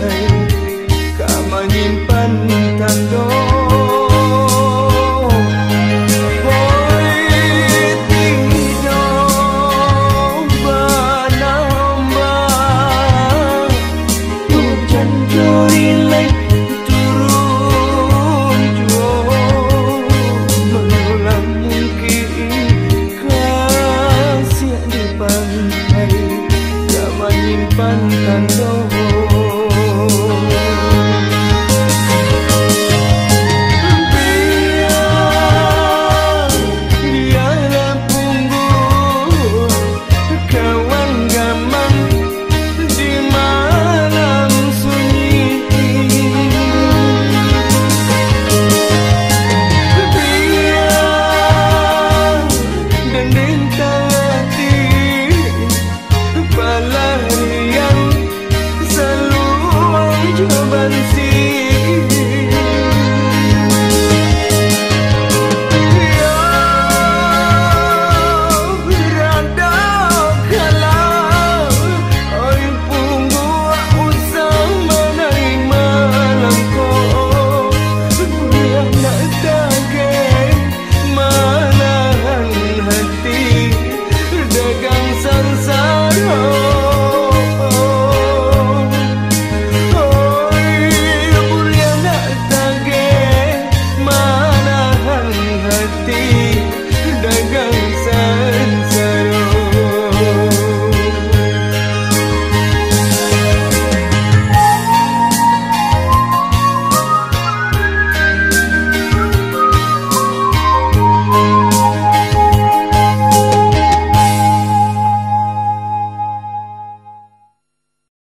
thấy. Cả mà nhìn